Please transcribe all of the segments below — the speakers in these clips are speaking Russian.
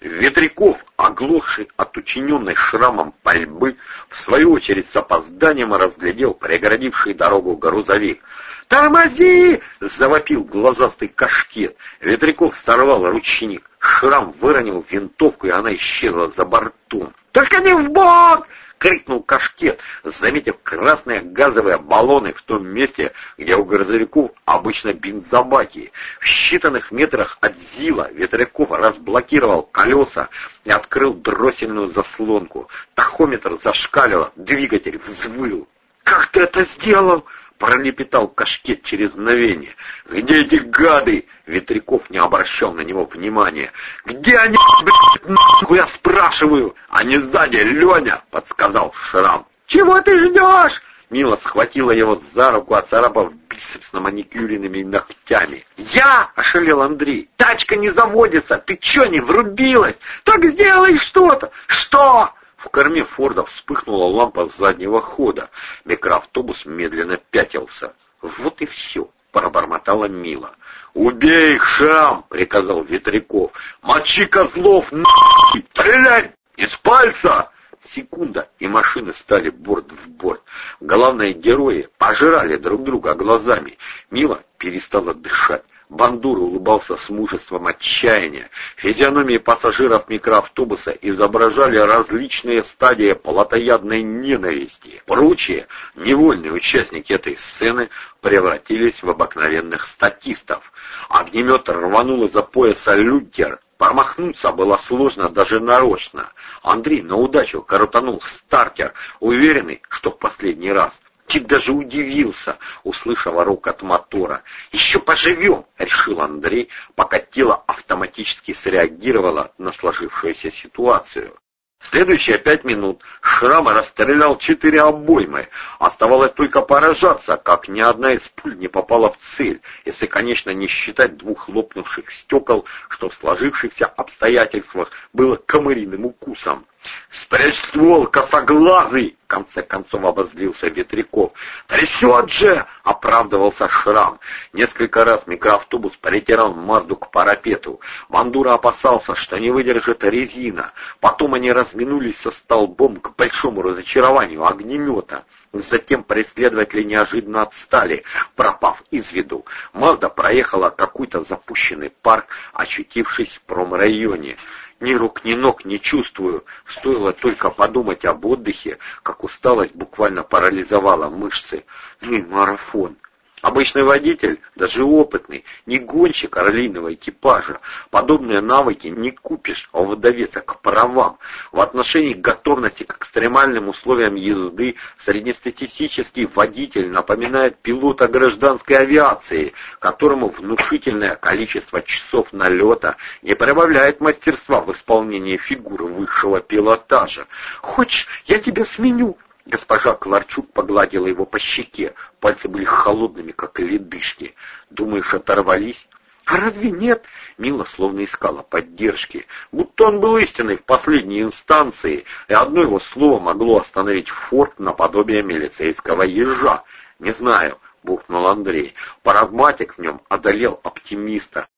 Ветряков, оглохший от учиненной шрамом пальбы, в свою очередь с опозданием разглядел преградивший дорогу грузовик. «Тормози!» — завопил глазастый кашкет. Ветряков сорвал ручник. Шрам выронил винтовку, и она исчезла за бортом. «Только не в бок!» — крикнул Кашкет, заметив красные газовые баллоны в том месте, где у грузовиков обычно бензобаки. В считанных метрах от Зила Ветряков разблокировал колеса и открыл дроссельную заслонку. Тахометр зашкалило, двигатель взвыл. «Как ты это сделал?» Пролепетал Кашкет через мгновение. «Где эти гады?» Ветряков не обращал на него внимания. «Где они, блядь, нахуй, я спрашиваю?» «Они сзади, Леня!» — подсказал Шрам. «Чего ты ждешь?» Мила схватила его за руку, оцарапав бицепс маникюренными ногтями. «Я!» — ошалел Андрей. «Тачка не заводится! Ты чё, не врубилась? Так сделай что-то!» «Что?» В корме Форда вспыхнула лампа заднего хода. Микроавтобус медленно пятился. «Вот и все», — пробормотала Мила. «Убей их, Шам!» — приказал Ветряков. «Мочи козлов, нахуй! Стреляй! Из пальца!» Секунда, и машины стали борт в борт. Главные герои пожирали друг друга глазами. Мила перестала дышать. Бандура улыбался с мужеством отчаяния. Физиономии пассажиров микроавтобуса изображали различные стадии плотоядной ненависти. Прочие, невольные участники этой сцены, превратились в обыкновенных статистов. Огнемет рванул из-за пояса Люгер, Промахнуться было сложно даже нарочно. Андрей на удачу коротанул стартер, уверенный, что в последний раз. Тик даже удивился, услышав рокот мотора. «Еще поживем!» — решил Андрей, пока тело автоматически среагировало на сложившуюся ситуацию. В следующие пять минут Шрама расстрелял четыре обоймы. Оставалось только поражаться, как ни одна из пуль не попала в цель, если, конечно, не считать двух лопнувших стекол, что в сложившихся обстоятельствах было комариным укусом. «Спрячь ствол, косоглазый!» — в конце концов обозлился Ветряков. «Трясет же!» — оправдывался Шрам. Несколько раз микроавтобус перетирал Мазду к парапету. Мандура опасался, что не выдержит резина. Потом они разминулись со столбом к большому разочарованию огнемета. Затем преследователи неожиданно отстали, пропав из виду. Мазда проехала какой-то запущенный парк, очутившись в промрайоне. Ни рук, ни ног не чувствую. Стоило только подумать об отдыхе, как усталость буквально парализовала мышцы. Ну и марафон. Обычный водитель, даже опытный, не гонщик орлиного экипажа. Подобные навыки не купишь у водовеца к правам. В отношении готовности к экстремальным условиям езды среднестатистический водитель напоминает пилота гражданской авиации, которому внушительное количество часов налета не прибавляет мастерства в исполнении фигуры высшего пилотажа. «Хочешь, я тебя сменю?» Госпожа Кларчук погладила его по щеке. Пальцы были холодными, как ледышки. «Думаешь, оторвались?» «А разве нет?» Мила словно искала поддержки. Будто он был истинный в последней инстанции, и одно его слово могло остановить форт наподобие милицейского ежа. «Не знаю», — бухнул Андрей. Парагматик в нем одолел оптимиста.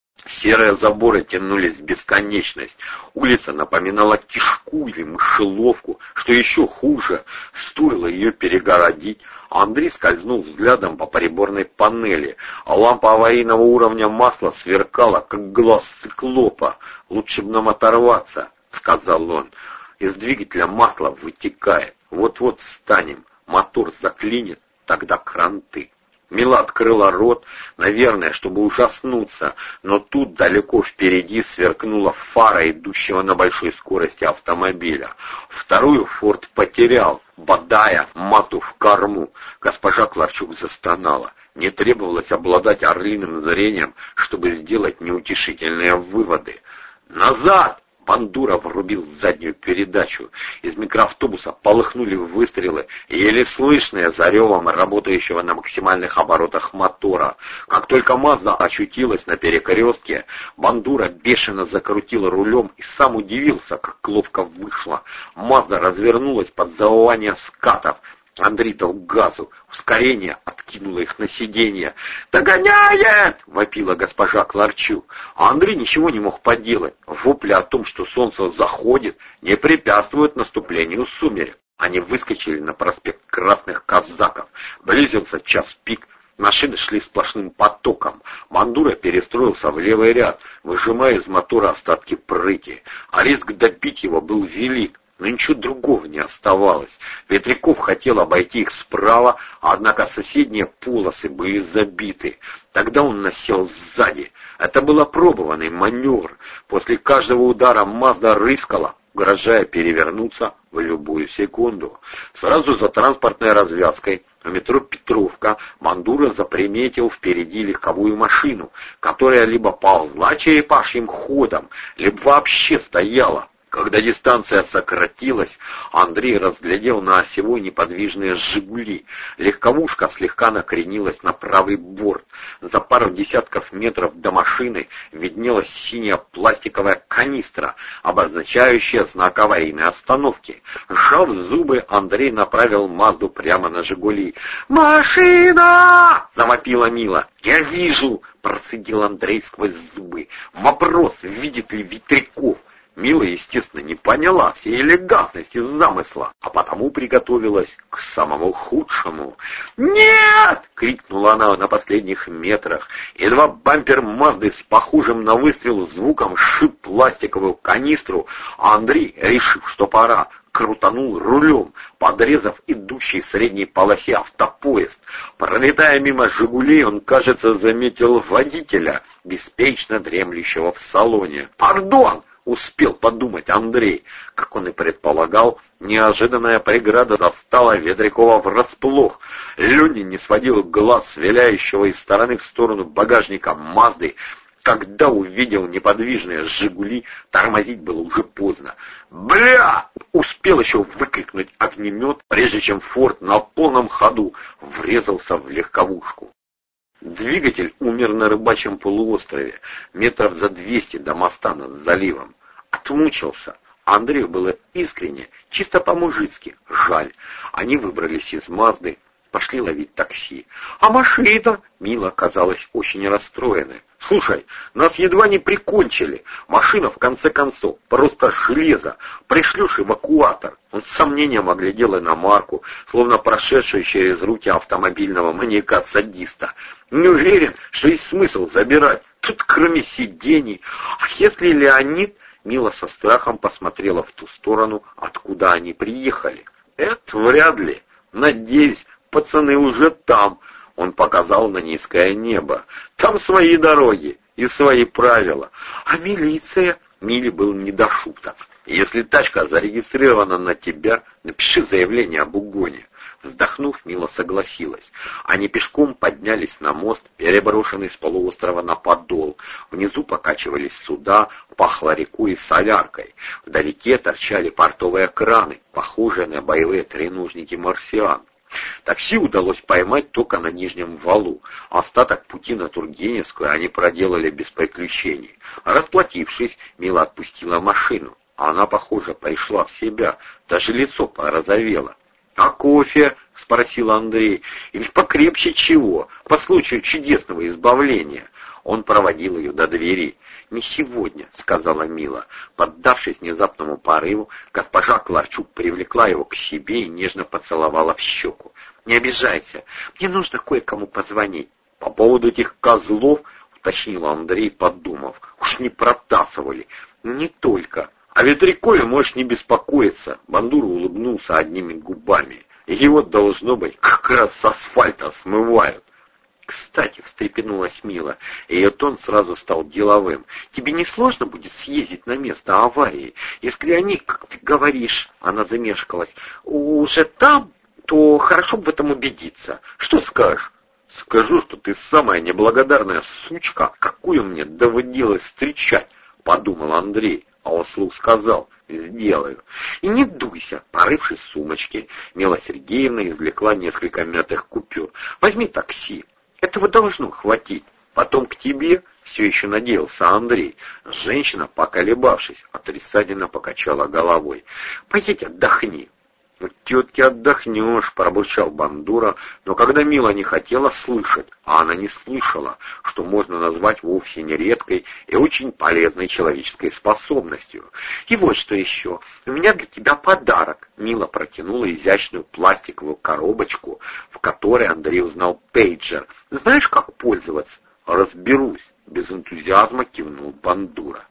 Серые заборы тянулись в бесконечность. Улица напоминала кишку или мышеловку, что еще хуже, стоило ее перегородить. Андрей скользнул взглядом по приборной панели, а лампа аварийного уровня масла сверкала, как глаз циклопа. «Лучше бы нам оторваться», — сказал он. «Из двигателя масло вытекает. Вот-вот встанем, мотор заклинит, тогда кранты». Мила открыла рот, наверное, чтобы ужаснуться, но тут далеко впереди сверкнула фара идущего на большой скорости автомобиля. Вторую Форд потерял, бодая Мату в корму. Госпожа Кларчук застонала. Не требовалось обладать орлиным зрением, чтобы сделать неутешительные выводы. «Назад!» Бандура врубил заднюю передачу. Из микроавтобуса полыхнули выстрелы, еле слышные за ревом работающего на максимальных оборотах мотора. Как только Мазда очутилась на перекрестке, Бандура бешено закрутила рулем и сам удивился, как ловко вышло. Мазда развернулась под завывание скатов, Андрей дал газу, ускорение откинуло их на сиденье. «Догоняет!» — вопила госпожа Кларчук. А Андрей ничего не мог поделать. Вопли о том, что солнце заходит, не препятствуют наступлению сумерек. Они выскочили на проспект Красных Казаков. Близился час пик. Машины шли сплошным потоком. Мандура перестроился в левый ряд, выжимая из мотора остатки прыти. А риск добить его был велик но ничего другого не оставалось. Ветряков хотел обойти их справа, однако соседние полосы были забиты. Тогда он насел сзади. Это был опробованный маневр. После каждого удара Мазда рыскала, угрожая перевернуться в любую секунду. Сразу за транспортной развязкой в метро Петровка Мандура заприметил впереди легковую машину, которая либо ползла черепашьим ходом, либо вообще стояла, когда дистанция сократилась, Андрей разглядел на осевой неподвижные «Жигули». Легковушка слегка накренилась на правый борт. За пару десятков метров до машины виднелась синяя пластиковая канистра, обозначающая знак аварийной остановки. Сжав зубы, Андрей направил Мазду прямо на «Жигули». «Машина!» — завопила Мила. «Я вижу!» — процедил Андрей сквозь зубы. «Вопрос, видит ли Ветряков?» Мила, естественно, не поняла всей элегантности замысла, а потому приготовилась к самому худшему. «Нет!» — крикнула она на последних метрах. Едва бампер Мазды с похожим на выстрел звуком шип пластиковую канистру, а Андрей, решив, что пора, крутанул рулем, подрезав идущий в средней полосе автопоезд. Пролетая мимо «Жигулей», он, кажется, заметил водителя, беспечно дремлющего в салоне. «Пардон!» Успел подумать Андрей. Как он и предполагал, неожиданная преграда застала Ведрякова врасплох. Ленин не сводил глаз виляющего из стороны в сторону багажника Мазды. Когда увидел неподвижные «Жигули», тормозить было уже поздно. «Бля!» — успел еще выкрикнуть огнемет, прежде чем «Форд» на полном ходу врезался в легковушку. Двигатель умер на рыбачьем полуострове, метров за двести до моста над заливом. Отмучился. Андрею было искренне, чисто по-мужицки, жаль. Они выбрались из Мазды, пошли ловить такси. А машина? Мила казалась очень расстроенной. Слушай, нас едва не прикончили. Машина, в конце концов, просто железо. Пришлешь эвакуатор. Он с сомнением оглядел иномарку, словно прошедшую через руки автомобильного маньяка-садиста. Не уверен, что есть смысл забирать. Тут кроме сидений. А если Леонид... Мила со страхом посмотрела в ту сторону, откуда они приехали. Это вряд ли. Надеюсь, пацаны уже там. Он показал на низкое небо. Там свои дороги и свои правила. А милиция? Миле был не до шуток. Если тачка зарегистрирована на тебя, напиши заявление об угоне. Вздохнув, Мила согласилась. Они пешком поднялись на мост, переброшенный с полуострова на подол. Внизу покачивались суда, пахло рекой и соляркой. Вдалеке торчали портовые краны, похожие на боевые треножники марсиан. Такси удалось поймать только на Нижнем валу. Остаток пути на Тургеневскую они проделали без приключений. Расплатившись, Мила отпустила машину. Она, похоже, пришла в себя, даже лицо порозовело. «А кофе?» — спросил Андрей. «Или покрепче чего, по случаю чудесного избавления?» Он проводил ее до двери. «Не сегодня», — сказала Мила. Поддавшись внезапному порыву, госпожа Кларчук привлекла его к себе и нежно поцеловала в щеку. «Не обижайся, мне нужно кое-кому позвонить». «По поводу этих козлов», — уточнил Андрей, подумав, — «уж не протасывали». «Не только». А Ветрякове можешь не беспокоиться. Бандура улыбнулся одними губами. Его, должно быть, как раз с асфальта смывают. «Кстати», — встрепенулась Мила, ее тон сразу стал деловым, «тебе не сложно будет съездить на место аварии? Если они, как ты говоришь, — она замешкалась, — уже там, то хорошо бы в этом убедиться. Что скажешь?» «Скажу, что ты самая неблагодарная сучка, какую мне доводилось встречать», — подумал Андрей. А он вслух сказал «Сделаю». И не дуйся, порывшись в сумочке, Мила Сергеевна извлекла несколько мятых купюр. «Возьми такси, этого должно хватить. Потом к тебе все еще надеялся Андрей. Женщина, поколебавшись, отрицательно покачала головой. «Пойдите отдохни». «Ну, тетке отдохнешь», — пробурчал Бандура, но когда Мила не хотела слышать, а она не слышала, что можно назвать вовсе не редкой и очень полезной человеческой способностью. «И вот что еще. У меня для тебя подарок». Мила протянула изящную пластиковую коробочку, в которой Андрей узнал пейджер. «Знаешь, как пользоваться?» «Разберусь», — без энтузиазма кивнул Бандура.